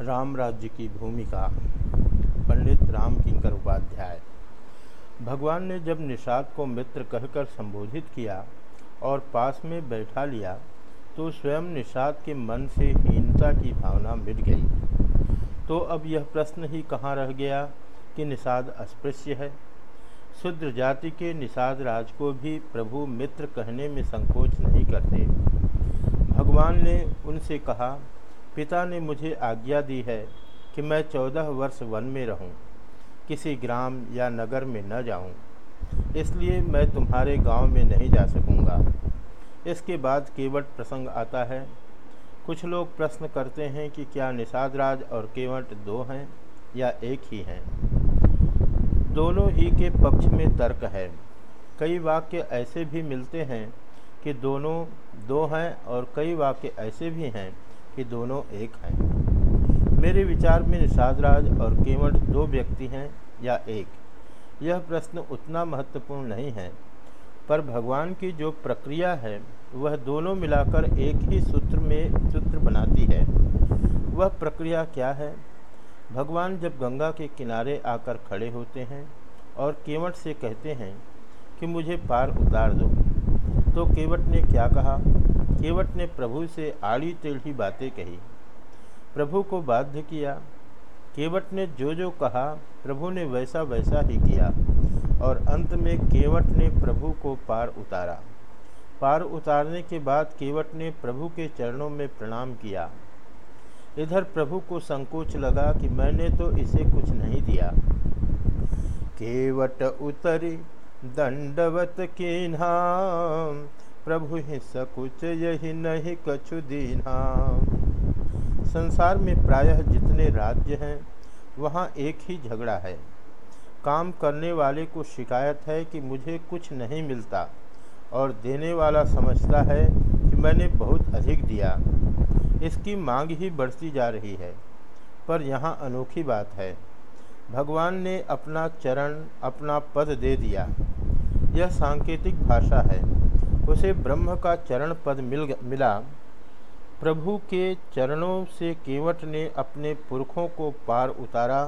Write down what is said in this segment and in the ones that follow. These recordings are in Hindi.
राम राज्य की भूमिका, पंडित राम किंकर उपाध्याय। भगवान ने जब निषाद को मित्र कहकर संबोधित किया और पास में बैठा लिया तो स्वयं निषाद के मन से हीनता की भावना मिट गई। तो अब यह प्रश्न ही कहाँ रह गया कि निषाद अस्पृश्य है? शुद्र जाति के निषाद राज को भी प्रभु मित्र कहने में संकोच नहीं करते। भगवान ने उनसे कहा पिता ने मुझे आज्ञा दी है कि मैं चौदह वर्ष वन में रहूँ, किसी ग्राम या नगर में न जाऊँ। इसलिए मैं तुम्हारे गाँव में नहीं जा सकूँगा। इसके बाद केवट प्रसंग आता है कुछ लोग प्रश्न करते हैं कि क्या निषाद राज और केवट दो हैं या एक ही हैं दोनों ही के पक्ष में तर्क है कई वाक्य ऐसे भी मिलते हैं कि दोनों दो हैं और कई वाक्य ऐसे भी हैं कि दोनों एक हैं। मेरे विचार में निषाद राज और केवट दो व्यक्ति हैं या एक, यह प्रश्न उतना महत्वपूर्ण नहीं है। पर भगवान की जो प्रक्रिया है, वह दोनों मिलाकर एक ही सूत्र में सूत्र बनाती है। वह प्रक्रिया क्या है? भगवान जब गंगा के किनारे आकर खड़े होते हैं और केवट से कहते हैं कि मुझे पार उतार दो तो केवट ने क्या कहा? केवट ने प्रभु से आड़ी टेढ़ी बातें कही। प्रभु को बाध्य किया। केवट ने जो जो कहा, प्रभु ने वैसा वैसा ही किया और अंत में केवट ने प्रभु को पार उतारा। पार उतारने के बाद केवट ने प्रभु के चरणों में प्रणाम किया। इधर प्रभु को संकोच लगा कि मैंने तो इसे कुछ नहीं दिया। केवट उतरी, दंडवत के नाम प्रभु ही सकुच यही नहीं कछु दीना संसार में प्रायः जितने राज्य हैं, वहाँ एक ही झगड़ा है। काम करने वाले को शिकायत है कि मुझे कुछ नहीं मिलता, और देने वाला समझता है कि मैंने बहुत अधिक दिया। इसकी मांग ही बढ़ती जा रही है, पर यहाँ अनोखी बात है। भगवान ने अपना चरण, अपना पद दे दिया। यह सांकेतिक भाषा है। उसे ब्रह्म का चरण पद मिल मिला। प्रभु के चरणों से केवट ने अपने पुरखों को पार उतारा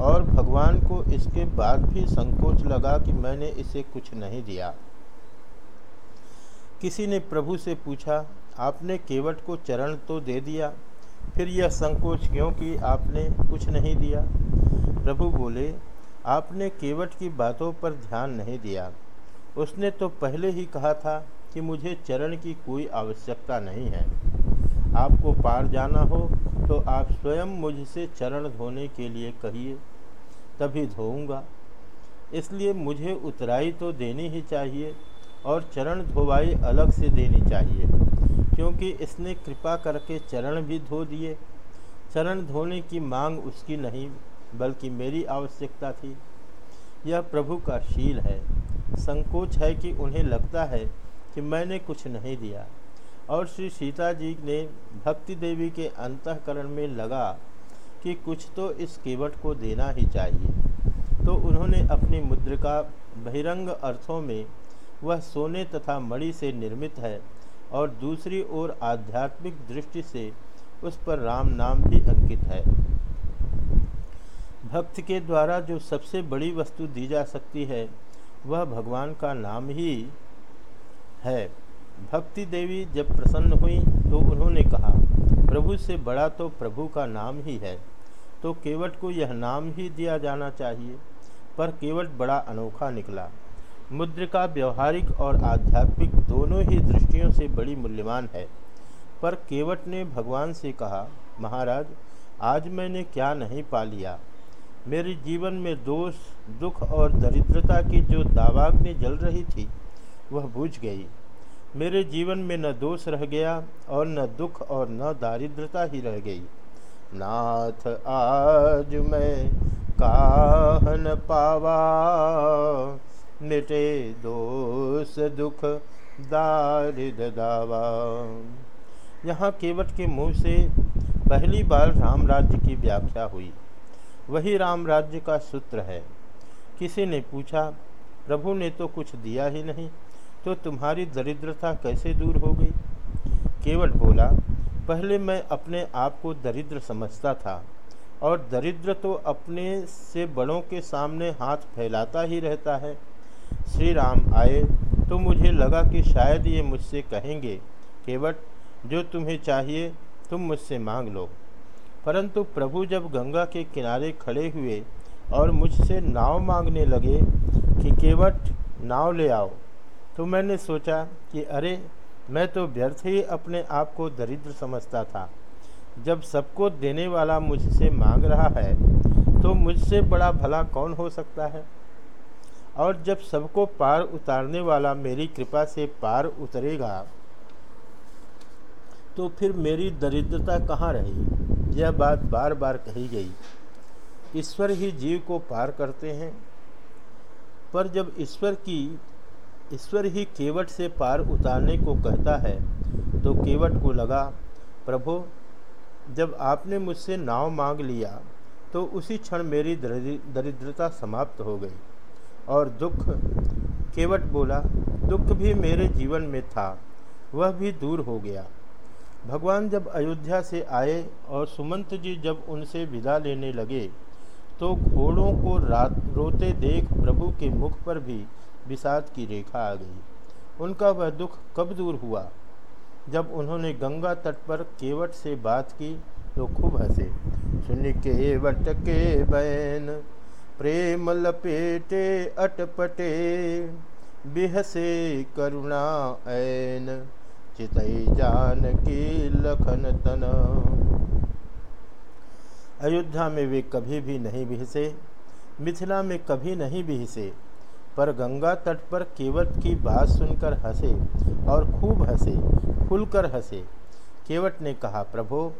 और भगवान को इसके बाद भी संकोच लगा कि मैंने इसे कुछ नहीं दिया। किसी ने प्रभु से पूछा, आपने केवट को चरण तो दे दिया, फिर यह संकोच क्यों कि आपने कुछ नहीं दिया? प्रभु बोले, आपने केवट की बातों पर ध्यान नहीं दिया। उसने तो पहले ही कहा था कि मुझे चरण की कोई आवश्यकता नहीं है। आपको पार जाना हो तो आप स्वयं मुझसे चरण धोने के लिए कहिए, तभी धोऊँगा। इसलिए मुझे उतराई तो देनी ही चाहिए और चरण धोवाई अलग से देनी चाहिए, क्योंकि इसने कृपा करके चरण भी धो दिए। चरण धोने की मांग उसकी नहीं, बल्कि मेरी आवश्यकता थी। यह प्रभु का शील है। संकोच है कि उन्हें लगता है कि मैंने कुछ नहीं दिया। और श्री सीता जी ने भक्ति देवी के अंतकरण में लगा कि कुछ तो इस केवट को देना ही चाहिए। तो उन्होंने अपनी मुद्रिका बहिरंग अर्थों में वह सोने तथा मणि से निर्मित है और दूसरी ओर आध्यात्मिक दृष्टि से उस पर राम नाम भी अंकित है। भक्त के द्वारा जो सबसे बड़ी वस्तु दी जा सकती है, वह भगवान का नाम ही है। भक्ति देवी जब प्रसन्न हुई तो उन्होंने कहा, प्रभु से बड़ा तो प्रभु का नाम ही है तो केवट को यह नाम ही दिया जाना चाहिए। पर केवट बड़ा अनोखा निकला। मुद्रिका व्यवहारिक और आध्यात्मिक दोनों ही दृष्टियों से बड़ी मूल्यवान है। पर केवट ने भगवान से कहा, महाराज, आज मैंने क्या नहीं पा लिया मेरे जीवन में दोष, दुख और दरिद्रता की जो दावाग्नि जल रही थी, वह बुझ गई। मेरे जीवन में न दोष रह गया और न दुख और न दारिद्रता ही रह गई। नाथ, आज मैं काहन पावा। मिटे दोष, दुख, दारिद्र दावा। यहाँ केवट के मुँह से पहली बार राम राज्य की व्याख्या हुई। वही राम राज्य का सूत्र है। किसी ने पूछा, प्रभु ने तो कुछ दिया ही नहीं तो तुम्हारी दरिद्रता कैसे दूर हो गई? केवट बोला, पहले मैं अपने आप को दरिद्र समझता था, और दरिद्र तो अपने से बड़ों के सामने हाथ फैलाता ही रहता है। श्री राम आए तो मुझे लगा कि शायद ये मुझसे कहेंगे, केवट, जो तुम्हें चाहिए, तुम मुझसे मांग लो। परंतु प्रभु जब गंगा के किनारे खड़े हुए और मुझसे नाव मांगने लगे कि केवट नाव ले आओ तो मैंने सोचा कि अरे, मैं तो व्यर्थ ही अपने आप को दरिद्र समझता था। जब सबको देने वाला मुझसे मांग रहा है तो मुझसे बड़ा भला कौन हो सकता है? और जब सबको पार उतारने वाला मेरी कृपा से पार उतरेगा तो फिर मेरी दरिद्रता कहाँ रही? यह बात बार बार कही गई। ईश्वर ही जीव को पार करते हैं। पर जब ईश्वर की, ईश्वर ही केवट से पार उतारने को कहता है तो केवट को लगा, प्रभो, जब आपने मुझसे नाव मांग लिया तो उसी क्षण मेरी दरिद्रता समाप्त हो गई। और दुख, केवट बोला, दुख भी मेरे जीवन में था, वह भी दूर हो गया। भगवान जब अयोध्या से आए और सुमंत जी जब उनसे विदा लेने लगे तो घोड़ों को रात रोते देख प्रभु के मुख पर भी विषाद की रेखा आ गई। उनका वह दुख कब दूर हुआ? जब उन्होंने गंगा तट पर केवट से बात की तो खूब हंसे। सुन केवट के बैन, प्रेम लपेटे, अटपटे, बिहसे करुणा ऐन। चितई जान की लखन तन। अयोध्या में वे कभी भी नहीं बिहसे, मिथिला में कभी नहीं बिहसे, पर गंगा तट पर केवट की बात सुनकर हंसे और खूब हंसे, खुलकर हंसे। केवट ने कहा, प्रभो,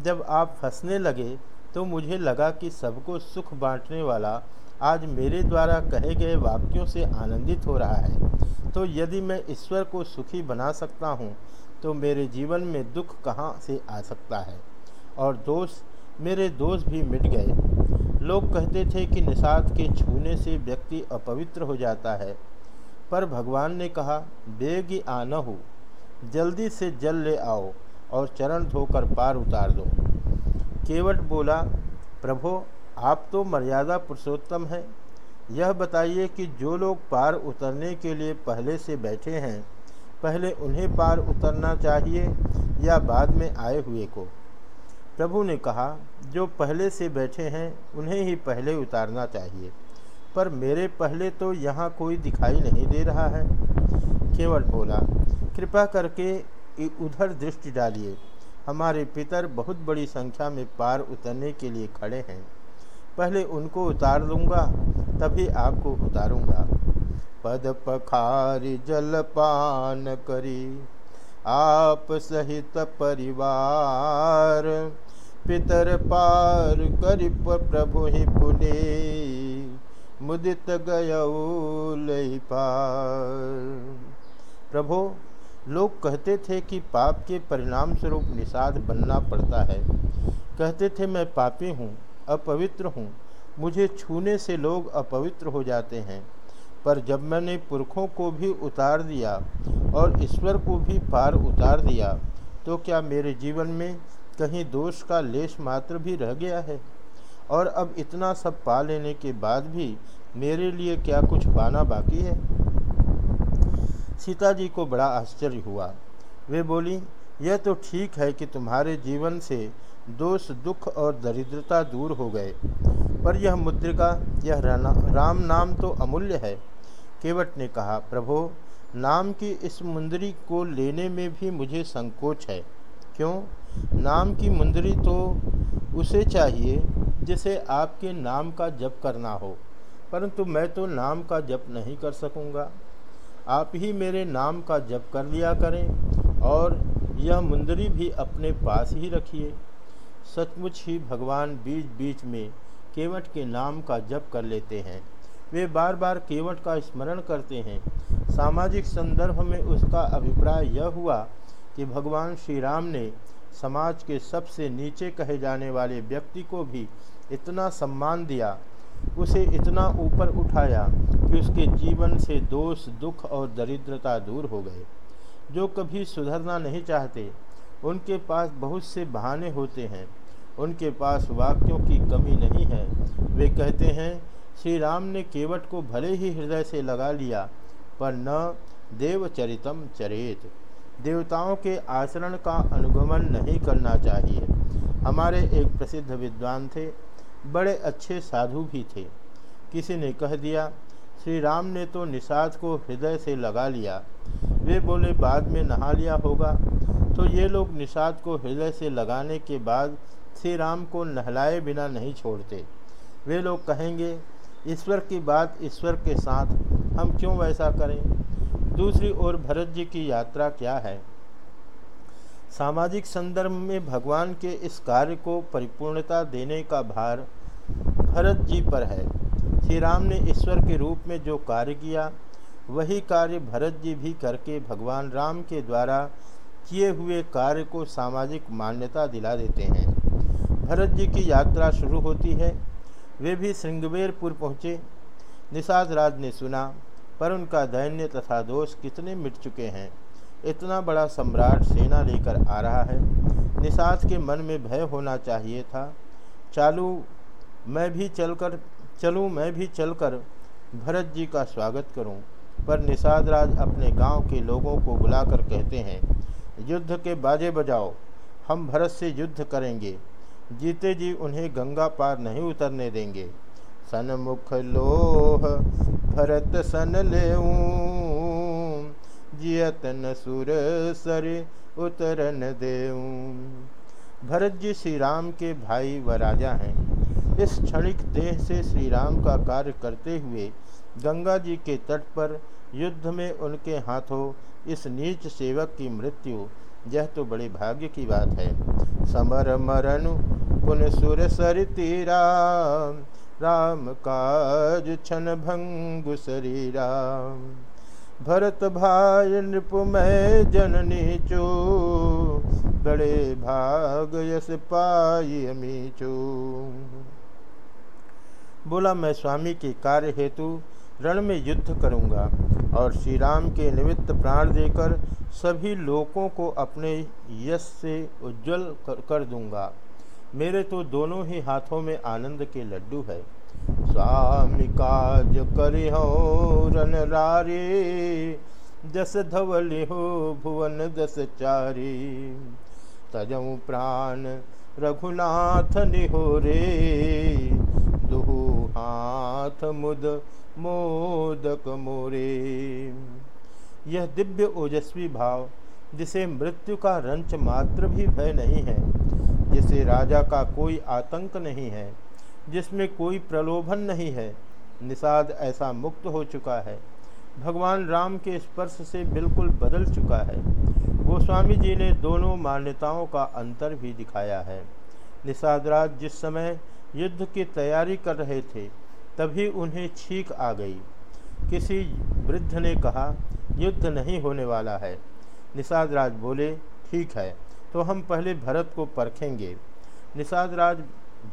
जब आप हंसने लगे तो मुझे लगा कि सबको सुख बांटने वाला आज मेरे द्वारा कहे गए वाक्यों से आनंदित हो रहा है। तो यदि मैं ईश्वर को सुखी बना सकता हूँ तो मेरे जीवन में दुख कहाँ से आ सकता है? और दोष, मेरे दोष भी मिट गए। लोग कहते थे कि निषाद के छूने से व्यक्ति अपवित्र हो जाता है। पर भगवान ने कहा, बेगी आन हो। जल्दी से जल ले आओ और चरण धोकर पार उतार दो। केवट बोला, प्रभो आप तो मर्यादा पुरुषोत्तम हैं। यह बताइए कि जो लोग पार उतरने के लिए पहले से बैठे हैं, पहले उन्हें पार उतरना चाहिए या बाद में आए हुए को? प्रभु ने कहा, जो पहले से बैठे हैं, उन्हें ही पहले उतारना चाहिए। पर मेरे पहले तो यहाँ कोई दिखाई नहीं दे रहा है। केवल बोला, कृपा करके उधर दृष्टि डालिए। हमारे पितर बहुत बड़ी संख्या में पार उतरने के लिए खड़े हैं। पहले उनको उतार लूँगा, तभी आपको उतारूँगा। पद पखारी जलपान करी, आप सहित परिवार। पितर पार कर प्रभु ही पुने मुदित गय पार। प्रभु, लोग कहते थे कि पाप के परिणाम स्वरूप निषाद बनना पड़ता है। कहते थे, मैं पापी हूँ अपवित्र हूँ। मुझे छूने से लोग अपवित्र हो जाते हैं। पर जब मैंने पुरखों को भी उतार दिया और ईश्वर को भी पार उतार दिया तो क्या मेरे जीवन में कहीं दोष का लेश मात्र भी रह गया है? और अब इतना सब पा लेने के बाद भी मेरे लिए क्या कुछ पाना बाकी है? सीता जी को बड़ा आश्चर्य हुआ। वे बोली, यह तो ठीक है कि तुम्हारे जीवन से दोष, दुख और दरिद्रता दूर हो गए। पर यह मुद्रिका, यह राम नाम तो अमूल्य है। केवट ने कहा, प्रभो, नाम की इस मुंदरी को लेने में भी मुझे संकोच है। क्यों? नाम की मुंदरी तो उसे चाहिए, जिसे आपके नाम का जप करना हो। परंतु मैं तो नाम का जप नहीं कर सकूँगा। आप ही मेरे नाम का जप कर लिया करें, और यह मुंदरी भी अपने पास ही रखिए। सचमुच ही भगवान बीच बीच में केवट के नाम का जप कर लेते हैं। वे बार बार केवट का स्मरण करते हैं। सामाजिक संदर्भ में उसका अभिप्राय यह हुआ कि भगवान श्री राम ने समाज के सबसे नीचे कहे जाने वाले व्यक्ति को भी इतना सम्मान दिया, उसे इतना ऊपर उठाया कि उसके जीवन से दोष, दुख और दरिद्रता दूर हो गए। जो कभी सुधरना नहीं चाहते, उनके पास बहुत से बहाने होते हैं। उनके पास वाक्यों की कमी नहीं है। वे कहते हैं, श्री राम ने केवट को भले ही हृदय से लगा लिया, पर न देवचरितम चरेत। देवताओं के आचरण का अनुगमन नहीं करना चाहिए। हमारे एक प्रसिद्ध विद्वान थे, बड़े अच्छे साधु भी थे। किसी ने कह दिया, श्री राम ने तो निषाद को हृदय से लगा लिया। वे बोले, बाद में नहा लिया होगा। तो ये लोग निषाद को हृदय से लगाने के बाद श्री राम को नहलाए बिना नहीं छोड़ते। वे लोग कहेंगे, ईश्वर की बात ईश्वर के साथ, हम क्यों वैसा करें? दूसरी ओर भरत जी की यात्रा क्या है? सामाजिक संदर्भ में भगवान के इस कार्य को परिपूर्णता देने का भार भरत जी पर है। श्री राम ने ईश्वर के रूप में जो कार्य किया, वही कार्य भरत जी भी करके भगवान राम के द्वारा किए हुए कार्य को सामाजिक मान्यता दिला देते हैं। भरत जी की यात्रा शुरू होती है। वे भी श्रृंगवेरपुर पहुँचे। निषाद राज ने सुना, पर उनका दैन्य तथा दोष कितने मिट चुके हैं। इतना बड़ा सम्राट सेना लेकर आ रहा है। निषाद के मन में भय होना चाहिए था। चालू, मैं भी चलकर, चलूँ, मैं भी चलकर भरत जी का स्वागत करूँ। पर निषाद राज अपने गाँव के लोगों को बुलाकर कहते हैं, युद्ध के बाजे बजाओ। हम भरत से युद्ध करेंगे। जीते जी उन्हें गंगा पार नहीं उतरने देंगे। सनमुख लोह भरत सन ले जियतन सुर सर उतरन देऊ। भरत जी श्री राम के भाई व राजा हैं। इस क्षणिक देह से श्री राम का कार्य करते हुए गंगा जी के तट पर युद्ध में उनके हाथों इस नीच सेवक की मृत्यु, यह तो बड़े भाग्य की बात है। समर मरण पुन सुर सर तीरा राम काज छन भंगु शरीरा। भरत भाई नृपुमय जननी चो। बड़े भाग यस पाई मीचो बोला, मैं स्वामी के कार्य हेतु रण में युद्ध करूँगा और श्री राम के निमित्त प्राण देकर सभी लोगों को अपने यश से उज्जवल कर, कर दूँगा। मेरे तो दोनों ही हाथों में आनंद के लड्डू है। स्वामी काज करि रन रारी जस धवली हो भुवन दस चारी। तजऊ प्राण रघुनाथ निहोरे दुहु हाथ मुद मोदक मोरे। यह दिव्य ओजस्वी भाव, जिसे मृत्यु का रंच मात्र भी भय नहीं है, जिसे राजा का कोई आतंक नहीं है, जिसमें कोई प्रलोभन नहीं है, निषाद ऐसा मुक्त हो चुका है। भगवान राम के स्पर्श से बिल्कुल बदल चुका है। गोस्वामी जी ने दोनों मान्यताओं का अंतर भी दिखाया है। निषाद राज जिस समय युद्ध की तैयारी कर रहे थे तभी उन्हें छीक आ गई। किसी वृद्ध ने कहा, युद्ध नहीं होने वाला है। निषाद राज बोले, ठीक है तो हम पहले भरत को परखेंगे। निषाद राज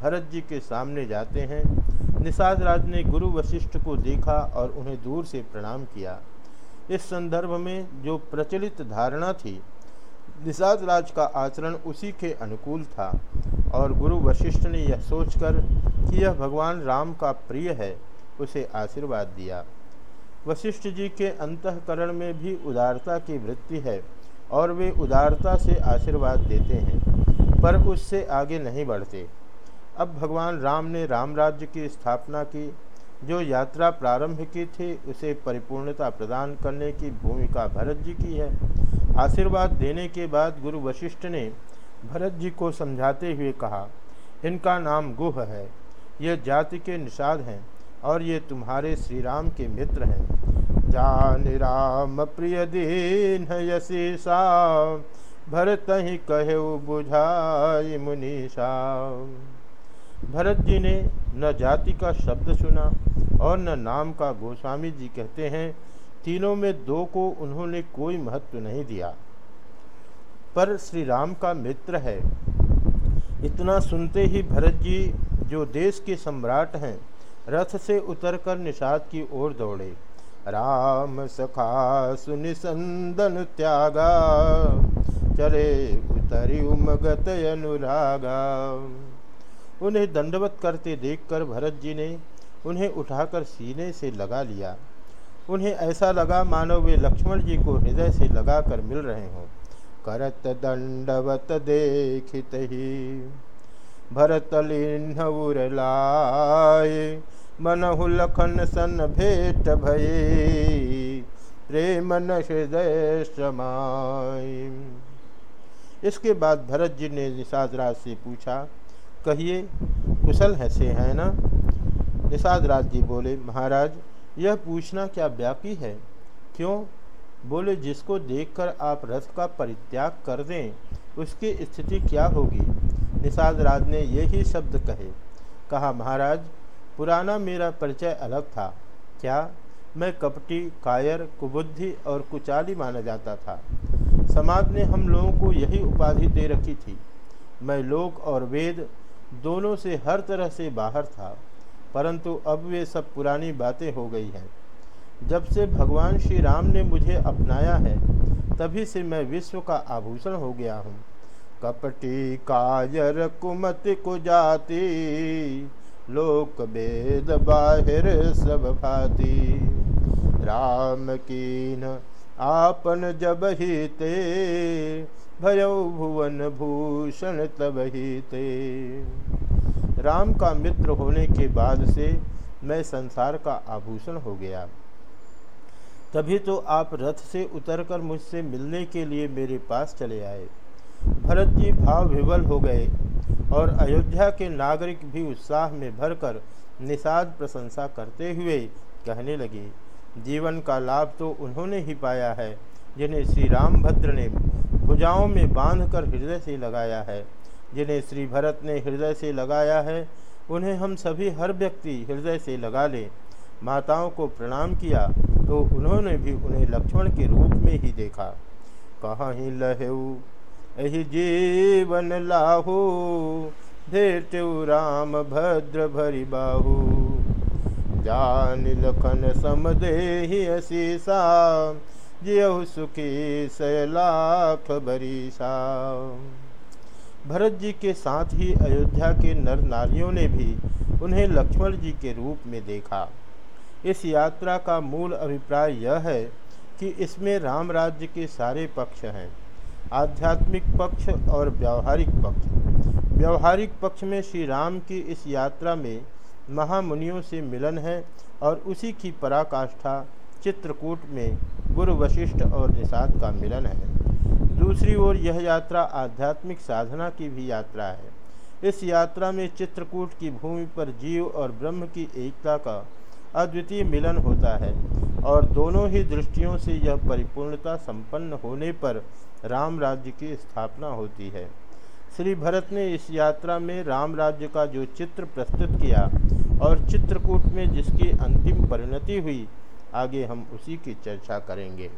भरत जी के सामने जाते हैं। निषाद राज ने गुरु वशिष्ठ को देखा और उन्हें दूर से प्रणाम किया। इस संदर्भ में जो प्रचलित धारणा थी निषाद राज का आचरण उसी के अनुकूल था। और गुरु वशिष्ठ ने यह सोचकर कि यह भगवान राम का प्रिय है, उसे आशीर्वाद दिया। वशिष्ठ जी के अंतकरण में भी उदारता की वृत्ति है और वे उदारता से आशीर्वाद देते हैं, पर उससे आगे नहीं बढ़ते। अब भगवान राम ने राम राज्य की स्थापना की, जो यात्रा प्रारंभ की थी, उसे परिपूर्णता प्रदान करने की भूमिका भरत जी की है। आशीर्वाद देने के बाद गुरु वशिष्ठ ने भरत जी को समझाते हुए कहा, इनका नाम गुह है। ये जाति के निषाद हैं और ये तुम्हारे श्री राम के मित्र हैं। जान राम प्रिय दीन यशीषा। भरत ही कहे बुझाई मुनीषा। भरत जी ने न जाति का शब्द सुना और न नाम का गोस्वामी जी कहते हैं तीनों में दो को उन्होंने कोई महत्व नहीं दिया। पर श्री राम का मित्र है। इतना सुनते ही भरत जी, जो देश के सम्राट हैं, रथ से उतरकर निषाद की ओर दौड़े। राम सखा सुनिसंदन त्यागा, चले तरिउमगत अनुरागा। उन्हें दंडवत करते देखकर भरत जी ने उन्हें उठाकर सीने से लगा लिया। उन्हें ऐसा लगा, मानो वे लक्ष्मण जी को हृदय से लगा कर मिल रहे हों। करत दंडवत देखित ही, भरत लाए, मनहु लखन सन भेट भये प्रेम न हृदय समाय इसके बाद भरत जी ने निषाद राज से पूछा, कहिए, कुशल है से, है ना? निषाद राज जी बोले, महाराज यह पूछना क्या व्यापी है? क्यों? बोले, जिसको देखकर आप रथ का परित्याग कर दें, उसकी स्थिति क्या होगी? निषाद राज ने यही शब्द कहे। कहा, महाराज, पुराना मेरा परिचय अलग था। क्या? मैं कपटी, कायर, कुबुद्धि और कुचाली माना जाता था। समाज ने हम लोगों को यही उपाधि दे रखी थी। मैं लोक और वेद दोनों से हर तरह से बाहर था। परंतु अब वे सब पुरानी बातें हो गई हैं। जब से भगवान श्री राम ने मुझे अपनाया है, तभी से मैं विश्व का आभूषण हो गया हूँ। कपटी कायर कुमत को जाती, लोक वेद बाहिर सब भाती। राम कीन आपन जब ही ते भयो भुवन भूषण तब ही ते राम का मित्र होने के बाद से मैं संसार का आभूषण हो गया। तभी तो आप रथ से उतरकर मुझसे मिलने के लिए मेरे पास चले आए। भरत जी भाव विवल हो गए और अयोध्या के नागरिक भी उत्साह में भरकर निषाद प्रशंसा करते हुए कहने लगे, जीवन का लाभ तो उन्होंने ही पाया है, जिन्हें श्री रामभद्र ने भुजाओं में बांधकर हृदय से लगाया है। जिन्हें श्री भरत ने हृदय से लगाया है, उन्हें हम सभी हर व्यक्ति हृदय से लगा लें। माताओं को प्रणाम किया तो उन्होंने भी उन्हें लक्ष्मण के रूप में ही देखा। कहीं लहू यही जीवन लाहू, भेट राम भद्र भरी बाहू। जान लखन समदे ही असीसा, जियहु सुखी सैलाख बरीसा। भरत जी के साथ ही अयोध्या के नर नारियों ने भी उन्हें लक्ष्मण जी के रूप में देखा। इस यात्रा का मूल अभिप्राय यह है कि इसमें राम राज्य के सारे पक्ष हैं, आध्यात्मिक पक्ष और व्यवहारिक पक्ष। व्यवहारिक पक्ष में श्री राम की इस यात्रा में महामुनियों से मिलन है और उसी की पराकाष्ठा चित्रकूट में गुरु वशिष्ठ और निषाद का मिलन है। दूसरी ओर यह यात्रा आध्यात्मिक साधना की भी यात्रा है। इस यात्रा में चित्रकूट की भूमि पर जीव और ब्रह्म की एकता का अद्वितीय मिलन होता है और दोनों ही दृष्टियों से यह परिपूर्णता संपन्न होने पर राम राज्य की स्थापना होती है। श्री भरत ने इस यात्रा में राम राज्य का जो चित्र प्रस्तुत किया और चित्रकूट में जिसकी अंतिम परिणति हुई, आगे हम उसी की चर्चा करेंगे।